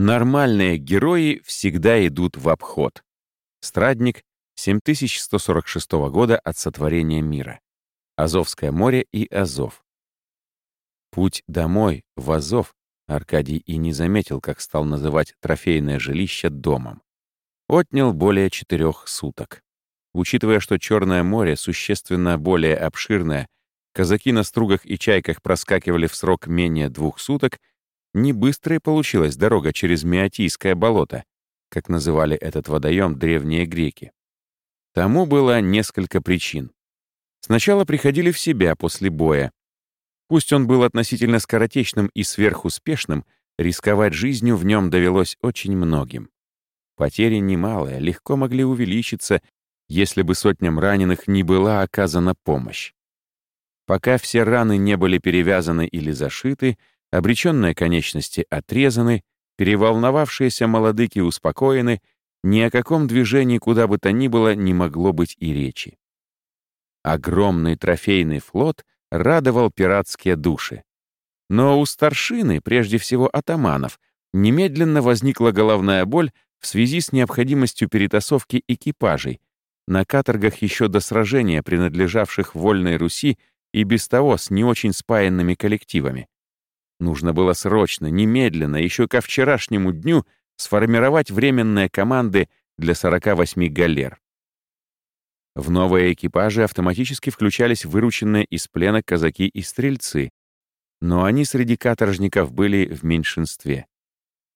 Нормальные герои всегда идут в обход. Страдник 7146 года от сотворения мира. Азовское море и Азов. Путь домой, в Азов, Аркадий и не заметил, как стал называть трофейное жилище домом. Отнял более четырех суток. Учитывая, что Черное море существенно более обширное, казаки на стругах и чайках проскакивали в срок менее двух суток, не быстрая получилась дорога через Меотийское болото, как называли этот водоем древние греки. Тому было несколько причин. Сначала приходили в себя после боя. Пусть он был относительно скоротечным и сверхуспешным, рисковать жизнью в нем довелось очень многим. Потери немалые, легко могли увеличиться, если бы сотням раненых не была оказана помощь. Пока все раны не были перевязаны или зашиты, обреченные конечности отрезаны, переволновавшиеся молодыки успокоены, ни о каком движении куда бы то ни было не могло быть и речи. Огромный трофейный флот радовал пиратские души. Но у старшины, прежде всего атаманов, немедленно возникла головная боль в связи с необходимостью перетасовки экипажей, на каторгах еще до сражения, принадлежавших Вольной Руси и без того с не очень спаянными коллективами. Нужно было срочно, немедленно, еще ко вчерашнему дню сформировать временные команды для 48 галер. В новые экипажи автоматически включались вырученные из плена казаки и стрельцы, но они среди каторжников были в меньшинстве.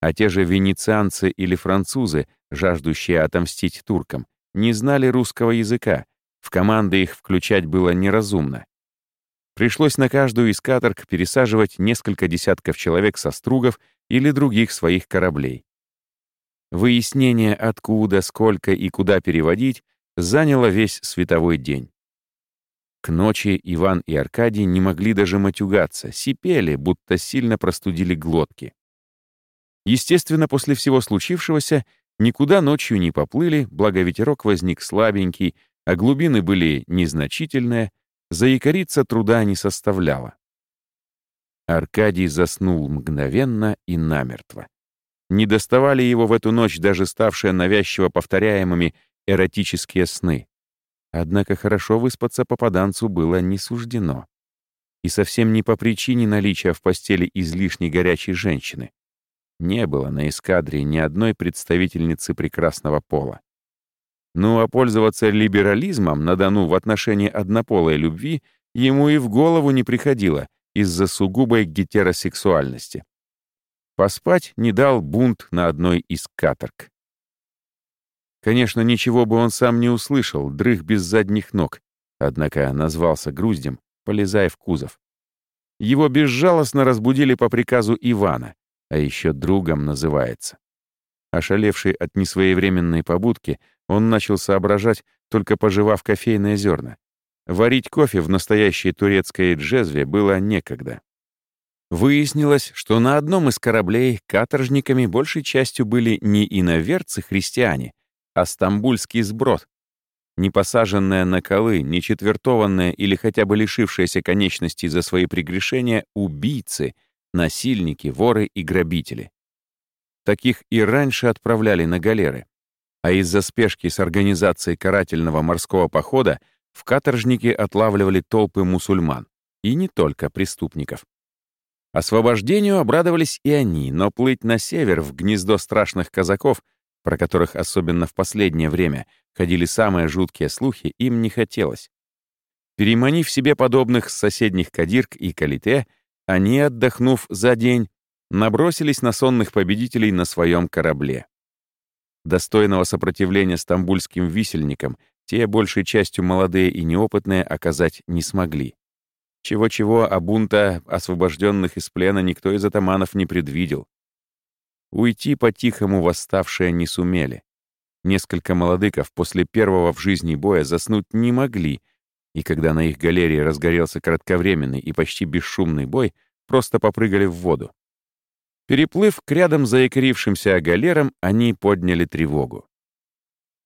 А те же венецианцы или французы, жаждущие отомстить туркам, не знали русского языка, в команды их включать было неразумно. Пришлось на каждую из каторг пересаживать несколько десятков человек со стругов или других своих кораблей. Выяснение, откуда, сколько и куда переводить, заняло весь световой день. К ночи Иван и Аркадий не могли даже матюгаться, сипели, будто сильно простудили глотки. Естественно, после всего случившегося никуда ночью не поплыли, благо ветерок возник слабенький, а глубины были незначительные — заикариться труда не составляло. Аркадий заснул мгновенно и намертво. Не доставали его в эту ночь даже ставшие навязчиво повторяемыми эротические сны. Однако хорошо выспаться попаданцу было не суждено. И совсем не по причине наличия в постели излишней горячей женщины. Не было на эскадре ни одной представительницы прекрасного пола. Ну а пользоваться либерализмом на Дону в отношении однополой любви ему и в голову не приходило из-за сугубой гетеросексуальности. Поспать не дал бунт на одной из каторг. Конечно, ничего бы он сам не услышал, дрых без задних ног, однако назвался груздем, полезая в кузов. Его безжалостно разбудили по приказу Ивана, а еще другом называется. Ошалевший от несвоевременной побудки, он начал соображать, только пожевав кофейные зерна. Варить кофе в настоящей турецкой джезве было некогда. Выяснилось, что на одном из кораблей каторжниками большей частью были не иноверцы-христиане, а стамбульский сброд. Не посаженные на колы, не четвертованные или хотя бы лишившиеся конечностей за свои прегрешения убийцы, насильники, воры и грабители. Таких и раньше отправляли на галеры. А из-за спешки с организацией карательного морского похода в каторжники отлавливали толпы мусульман. И не только преступников. Освобождению обрадовались и они, но плыть на север в гнездо страшных казаков, про которых особенно в последнее время ходили самые жуткие слухи, им не хотелось. Переманив себе подобных с соседних Кадирк и Калите, они, отдохнув за день, набросились на сонных победителей на своем корабле. Достойного сопротивления стамбульским висельникам те, большей частью молодые и неопытные, оказать не смогли. Чего-чего, а бунта освобожденных из плена никто из атаманов не предвидел. Уйти по-тихому восставшие не сумели. Несколько молодыков после первого в жизни боя заснуть не могли, и когда на их галерее разгорелся кратковременный и почти бесшумный бой, просто попрыгали в воду. Переплыв к рядом заикрившимся галерам, они подняли тревогу.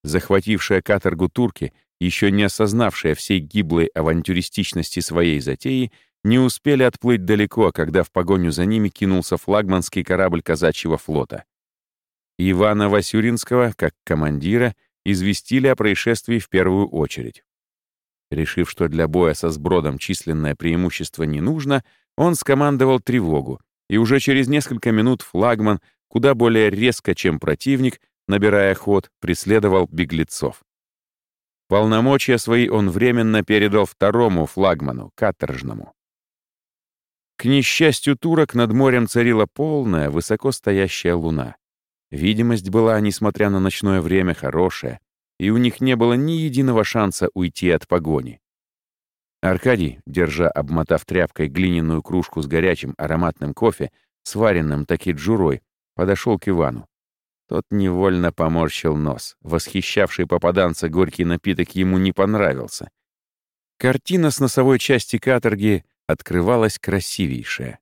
Захватившая каторгу турки, еще не осознавшая всей гиблой авантюристичности своей затеи, не успели отплыть далеко, когда в погоню за ними кинулся флагманский корабль казачьего флота. Ивана Васюринского, как командира, известили о происшествии в первую очередь. Решив, что для боя со сбродом численное преимущество не нужно, он скомандовал тревогу, и уже через несколько минут флагман, куда более резко, чем противник, набирая ход, преследовал беглецов. Полномочия свои он временно передал второму флагману, каторжному. К несчастью турок над морем царила полная, высоко стоящая луна. Видимость была, несмотря на ночное время, хорошая, и у них не было ни единого шанса уйти от погони. Аркадий, держа, обмотав тряпкой глиняную кружку с горячим ароматным кофе, сваренным таки джурой, подошел к Ивану. Тот невольно поморщил нос. Восхищавший попаданца горький напиток ему не понравился. Картина с носовой части каторги открывалась красивейшая.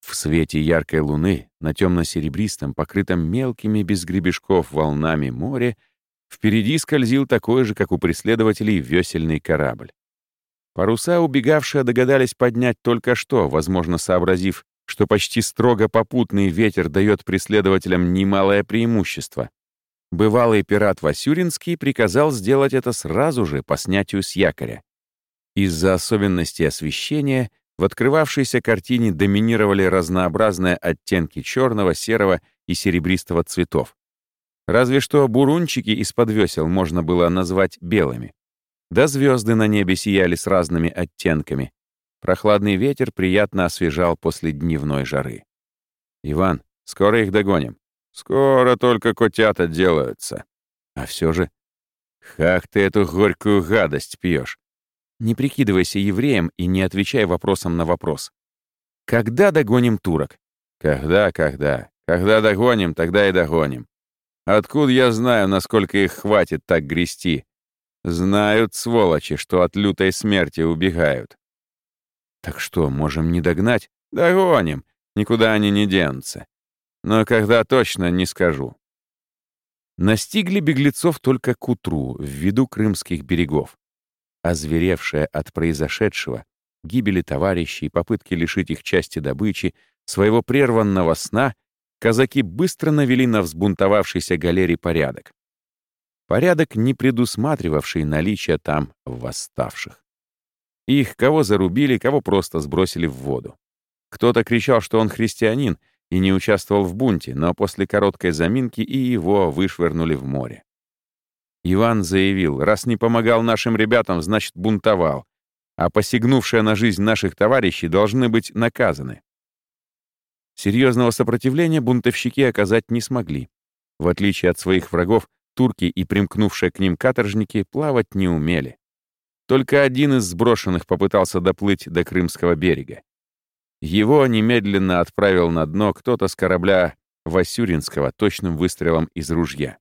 В свете яркой луны на темно-серебристом, покрытом мелкими без гребешков волнами море, впереди скользил такой же, как у преследователей, весельный корабль. Паруса убегавшие догадались поднять только что, возможно, сообразив, что почти строго попутный ветер дает преследователям немалое преимущество. Бывалый пират Васюринский приказал сделать это сразу же по снятию с якоря. Из-за особенностей освещения в открывавшейся картине доминировали разнообразные оттенки черного, серого и серебристого цветов. Разве что бурунчики из-под весел можно было назвать белыми. Да звезды на небе сияли с разными оттенками, Прохладный ветер приятно освежал после дневной жары. «Иван, скоро их догоним». «Скоро только котята делаются». «А все же...» «Как ты эту горькую гадость пьешь?» Не прикидывайся евреем и не отвечай вопросом на вопрос. «Когда догоним турок?» «Когда, когда? Когда догоним, тогда и догоним. Откуда я знаю, насколько их хватит так грести? Знают, сволочи, что от лютой смерти убегают. Так что, можем не догнать? Догоним. Никуда они не денутся. Но когда точно, не скажу. Настигли беглецов только к утру, в виду крымских берегов. Озверевшая от произошедшего, гибели товарищей, попытки лишить их части добычи, своего прерванного сна, казаки быстро навели на взбунтовавшейся галере порядок. Порядок, не предусматривавший наличие там восставших. Их кого зарубили, кого просто сбросили в воду. Кто-то кричал, что он христианин и не участвовал в бунте, но после короткой заминки и его вышвырнули в море. Иван заявил, раз не помогал нашим ребятам, значит бунтовал, а посягнувшие на жизнь наших товарищей должны быть наказаны. Серьезного сопротивления бунтовщики оказать не смогли. В отличие от своих врагов, турки и примкнувшие к ним каторжники плавать не умели. Только один из сброшенных попытался доплыть до Крымского берега. Его немедленно отправил на дно кто-то с корабля Васюринского точным выстрелом из ружья.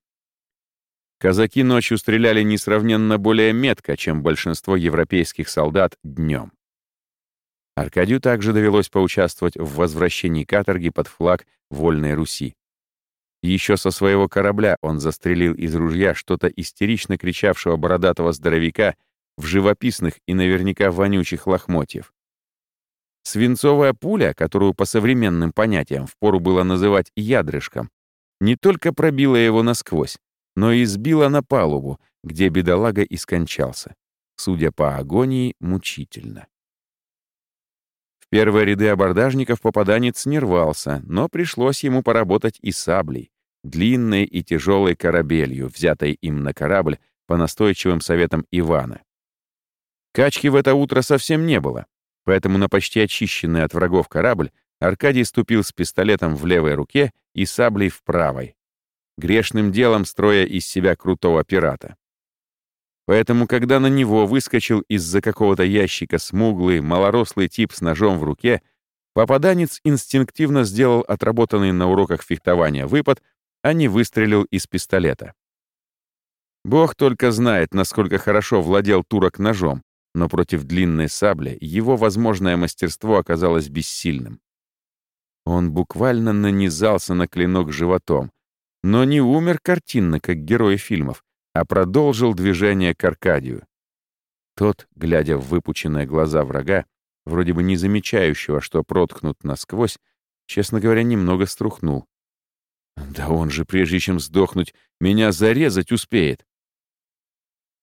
Казаки ночью стреляли несравненно более метко, чем большинство европейских солдат днем. Аркадию также довелось поучаствовать в возвращении каторги под флаг Вольной Руси. Еще со своего корабля он застрелил из ружья что-то истерично кричавшего бородатого здоровяка в живописных и наверняка вонючих лохмотьев. Свинцовая пуля, которую по современным понятиям впору было называть ядрышком, не только пробила его насквозь, но и сбила на палубу, где бедолага и скончался. Судя по агонии, мучительно. В первые ряды абордажников попаданец не рвался, но пришлось ему поработать и саблей, длинной и тяжелой корабелью, взятой им на корабль по настойчивым советам Ивана. Качки в это утро совсем не было, поэтому на почти очищенный от врагов корабль Аркадий ступил с пистолетом в левой руке и саблей в правой, грешным делом строя из себя крутого пирата. Поэтому, когда на него выскочил из-за какого-то ящика смуглый, малорослый тип с ножом в руке, попаданец инстинктивно сделал отработанный на уроках фехтования выпад, а не выстрелил из пистолета. Бог только знает, насколько хорошо владел турок ножом, но против длинной сабли его возможное мастерство оказалось бессильным. Он буквально нанизался на клинок животом, но не умер картинно, как герои фильмов, а продолжил движение к Аркадию. Тот, глядя в выпученные глаза врага, вроде бы не замечающего, что проткнут насквозь, честно говоря, немного струхнул. Да он же, прежде чем сдохнуть, меня зарезать успеет.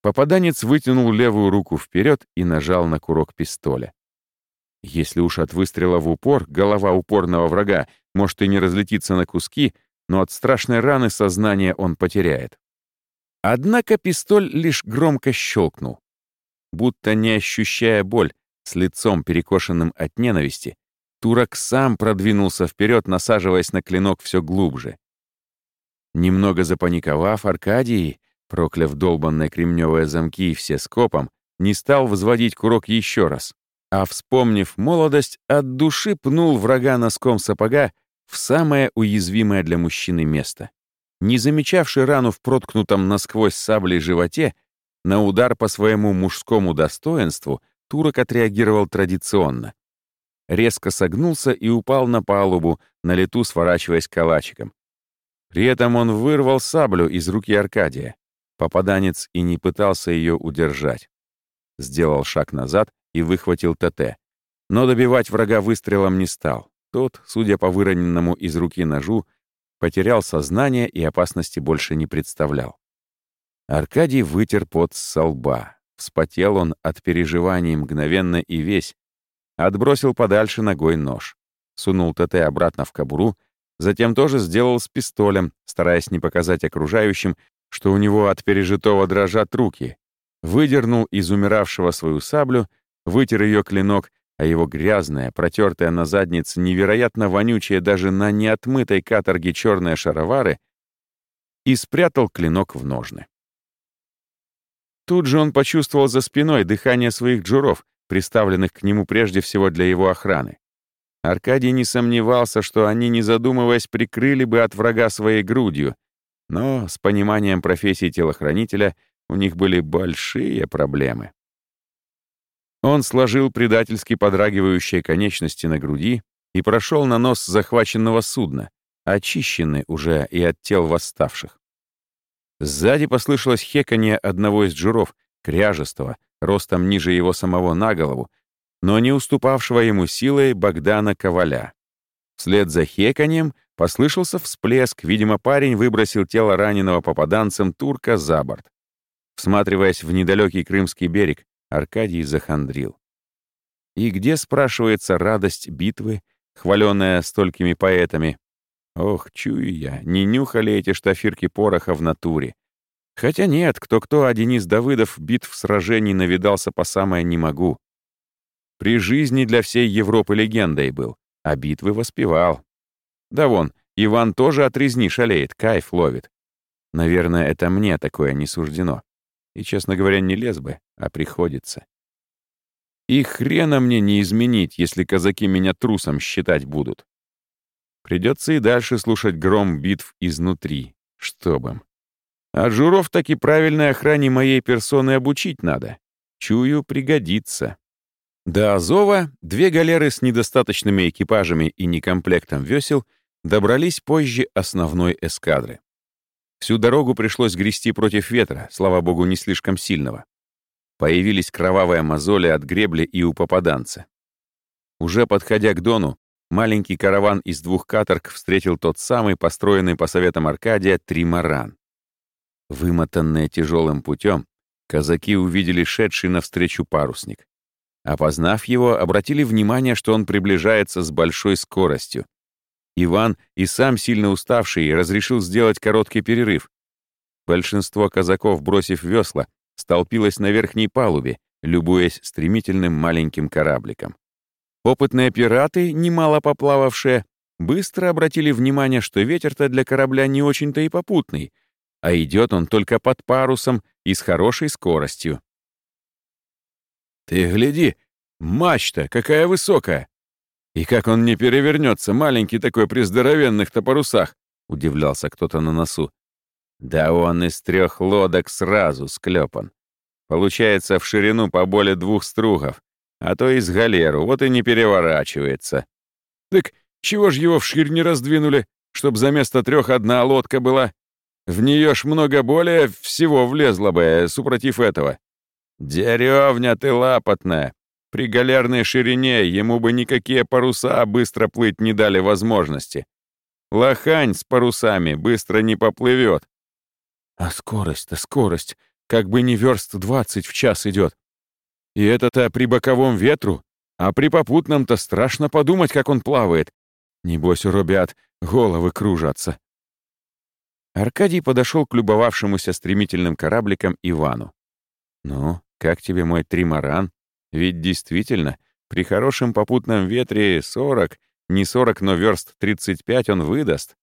Попаданец вытянул левую руку вперед и нажал на курок пистоля. Если уж от выстрела в упор голова упорного врага может и не разлетиться на куски, но от страшной раны сознание он потеряет. Однако пистоль лишь громко щелкнул. Будто не ощущая боль, с лицом перекошенным от ненависти, турок сам продвинулся вперед, насаживаясь на клинок все глубже. Немного запаниковав, Аркадий, прокляв долбанные кремневые замки и все скопом, не стал взводить курок еще раз, а, вспомнив молодость, от души пнул врага носком сапога в самое уязвимое для мужчины место. Не замечавший рану в проткнутом насквозь саблей животе, на удар по своему мужскому достоинству турок отреагировал традиционно. Резко согнулся и упал на палубу, на лету сворачиваясь калачиком. При этом он вырвал саблю из руки Аркадия. Попаданец и не пытался ее удержать. Сделал шаг назад и выхватил ТТ. Но добивать врага выстрелом не стал. Тот, судя по выроненному из руки ножу, потерял сознание и опасности больше не представлял. Аркадий вытер пот с лба. Вспотел он от переживаний мгновенно и весь. Отбросил подальше ногой нож. Сунул ТТ обратно в кобуру, затем тоже сделал с пистолем, стараясь не показать окружающим, что у него от пережитого дрожат руки. Выдернул из умиравшего свою саблю, вытер ее клинок а его грязная, протертая на заднице, невероятно вонючая даже на неотмытой каторге черные шаровары, и спрятал клинок в ножны. Тут же он почувствовал за спиной дыхание своих джуров, приставленных к нему прежде всего для его охраны. Аркадий не сомневался, что они, не задумываясь, прикрыли бы от врага своей грудью, но с пониманием профессии телохранителя у них были большие проблемы. Он сложил предательски подрагивающие конечности на груди и прошел на нос захваченного судна, очищенный уже и от тел восставших. Сзади послышалось хеканье одного из джуров, кряжестого, ростом ниже его самого на голову, но не уступавшего ему силой Богдана Коваля. Вслед за хеканьем послышался всплеск, видимо, парень выбросил тело раненого попаданцем турка за борт. Всматриваясь в недалекий Крымский берег, Аркадий захандрил. И где, спрашивается, радость битвы, хваленная столькими поэтами? Ох, чую я, не нюхали эти штафирки пороха в натуре. Хотя нет, кто-кто, а Денис Давыдов битв сражений навидался по самое «не могу». При жизни для всей Европы легендой был, а битвы воспевал. Да вон, Иван тоже от резни шалеет, кайф ловит. Наверное, это мне такое не суждено. И, честно говоря, не лез бы, а приходится. И хрена мне не изменить, если казаки меня трусом считать будут. Придется и дальше слушать гром битв изнутри, чтоб им. А Журов таки правильной охране моей персоны обучить надо. Чую, пригодится. До Азова две галеры с недостаточными экипажами и некомплектом весел добрались позже основной эскадры. Всю дорогу пришлось грести против ветра, слава богу, не слишком сильного. Появились кровавые мозоли от гребли и у попаданца. Уже подходя к Дону, маленький караван из двух каторг встретил тот самый, построенный по советам Аркадия, тримаран. Вымотанные тяжелым путем, казаки увидели шедший навстречу парусник. Опознав его, обратили внимание, что он приближается с большой скоростью. Иван, и сам сильно уставший, разрешил сделать короткий перерыв. Большинство казаков, бросив весла, столпилось на верхней палубе, любуясь стремительным маленьким корабликом. Опытные пираты, немало поплававшие, быстро обратили внимание, что ветер-то для корабля не очень-то и попутный, а идет он только под парусом и с хорошей скоростью. «Ты гляди, мачта какая высокая!» «И как он не перевернется, маленький такой при здоровенных-то парусах?» — удивлялся кто-то на носу. «Да он из трех лодок сразу склепан. Получается в ширину по более двух стругов, а то и с галеру, вот и не переворачивается. Так чего ж его вширь не раздвинули, чтоб за место трех одна лодка была? В нее ж много более всего влезло бы, супротив этого. Деревня ты лапотная, при галерной ширине ему бы никакие паруса быстро плыть не дали возможности. Лохань с парусами быстро не поплывет. А скорость-то скорость, как бы не верст двадцать в час идет. И это-то при боковом ветру, а при попутном-то страшно подумать, как он плавает. Небось, у ребят головы кружатся. Аркадий подошел к любовавшемуся стремительным корабликам Ивану. «Ну, как тебе мой тримаран? Ведь действительно, при хорошем попутном ветре 40, не 40, но верст 35 он выдаст.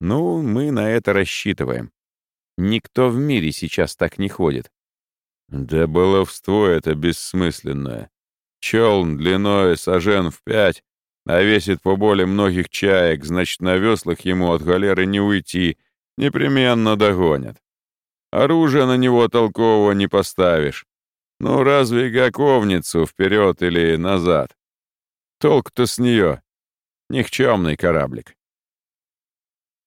Ну, мы на это рассчитываем. Никто в мире сейчас так не ходит. Да баловство это бессмысленное. Челн длиной сажен в пять, а весит по более многих чаек, значит, на веслах ему от галеры не уйти, непременно догонят. Оружие на него толкового не поставишь. Ну, разве гаковницу вперед или назад? Толк-то с нее. Никчемный кораблик.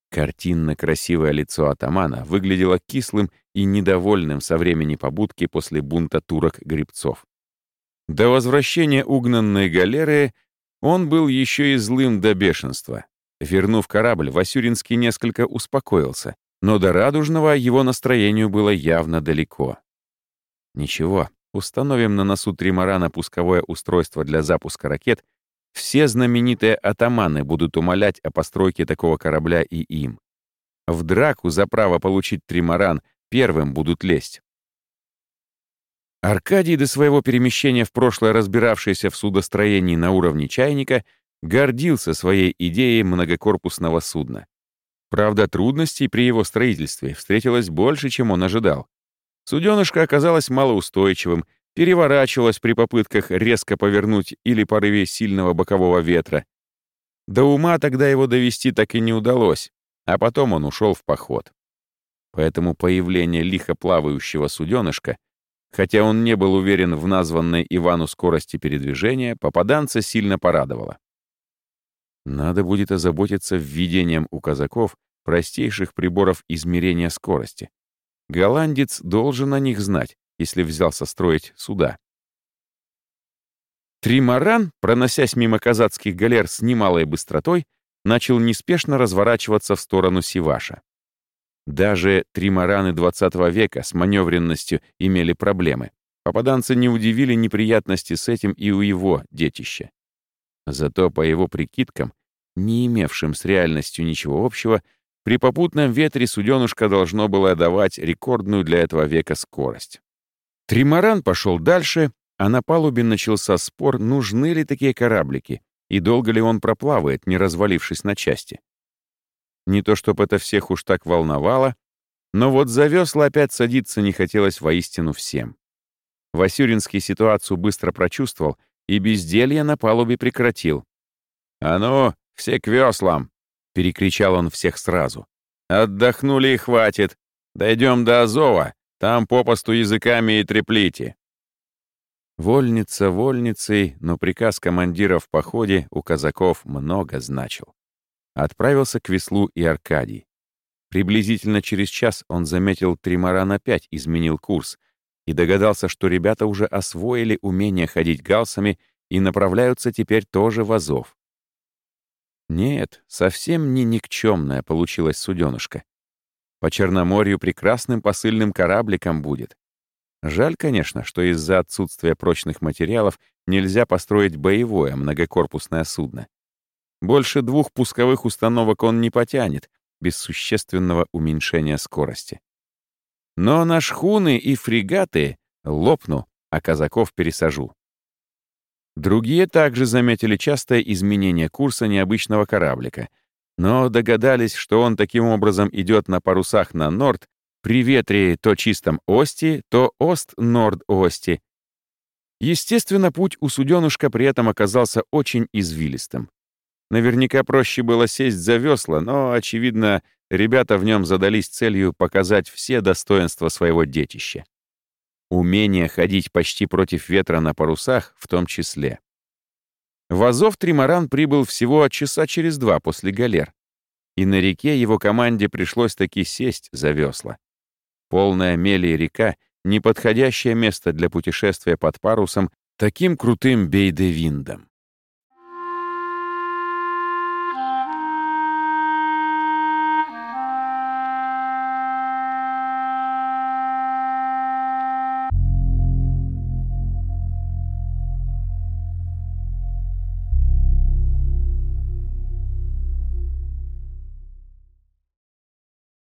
Картинно красивое лицо атамана выглядело кислым и недовольным со времени побудки после бунта турок-гребцов. До возвращения угнанной галеры он был еще и злым до бешенства. Вернув корабль, Васюринский несколько успокоился, но до радужного его настроению было явно далеко. Ничего, установим на носу тримарана пусковое устройство для запуска ракет — все знаменитые атаманы будут умолять о постройке такого корабля и им. В драку за право получить тримаран первым будут лезть. Аркадий, до своего перемещения в прошлое разбиравшийся в судостроении на уровне чайника, гордился своей идеей многокорпусного судна. Правда, трудностей при его строительстве встретилось больше, чем он ожидал. Суденышко оказалось малоустойчивым переворачивалась при попытках резко повернуть или порыве сильного бокового ветра. До ума тогда его довести так и не удалось, а потом он ушел в поход. Поэтому появление лихо плавающего суденышка, хотя он не был уверен в названной Ивану скорости передвижения, попаданца сильно порадовало. Надо будет озаботиться введением у казаков простейших приборов измерения скорости. Голландец должен о них знать, если взялся строить суда. Тримаран, проносясь мимо казацких галер с немалой быстротой, начал неспешно разворачиваться в сторону Сиваша. Даже тримараны 20 века с маневренностью имели проблемы. Попаданцы не удивили неприятности с этим и у его детища. Зато по его прикидкам, не имевшим с реальностью ничего общего, при попутном ветре суденушка должно было давать рекордную для этого века скорость. Тримаран пошел дальше, а на палубе начался спор, нужны ли такие кораблики и долго ли он проплавает, не развалившись на части. Не то чтобы это всех уж так волновало, но вот за весла опять садиться не хотелось воистину всем. Васюринский ситуацию быстро прочувствовал и безделье на палубе прекратил. «А ну, все к веслам!» — перекричал он всех сразу. «Отдохнули и хватит. Дойдем до Азова, там попосту языками и треплите». Вольница вольницей, но приказ командира в походе у казаков много значил. Отправился к веслу и Аркадий. Приблизительно через час он заметил, тримаран опять изменил курс и догадался, что ребята уже освоили умение ходить галсами и направляются теперь тоже в Азов. Нет, совсем не никчемная получилась суденышка. По Черноморью прекрасным посыльным корабликом будет. Жаль, конечно, что из-за отсутствия прочных материалов нельзя построить боевое многокорпусное судно. Больше двух пусковых установок он не потянет, без существенного уменьшения скорости. Но на шхуны и фрегаты лопну, а казаков пересажу. Другие также заметили частое изменение курса необычного кораблика — но догадались, что он таким образом идет на парусах на норд, при ветре то чистом ости, то ост-норд-ости. Естественно, путь у суденушка при этом оказался очень извилистым. Наверняка проще было сесть за весла, но, очевидно, ребята в нем задались целью показать все достоинства своего детища. Умение ходить почти против ветра на парусах в том числе. В Азов Тримаран прибыл всего часа через два после галер, и на реке его команде пришлось таки сесть за весла. Полная мели река — неподходящее место для путешествия под парусом таким крутым бейдевиндом.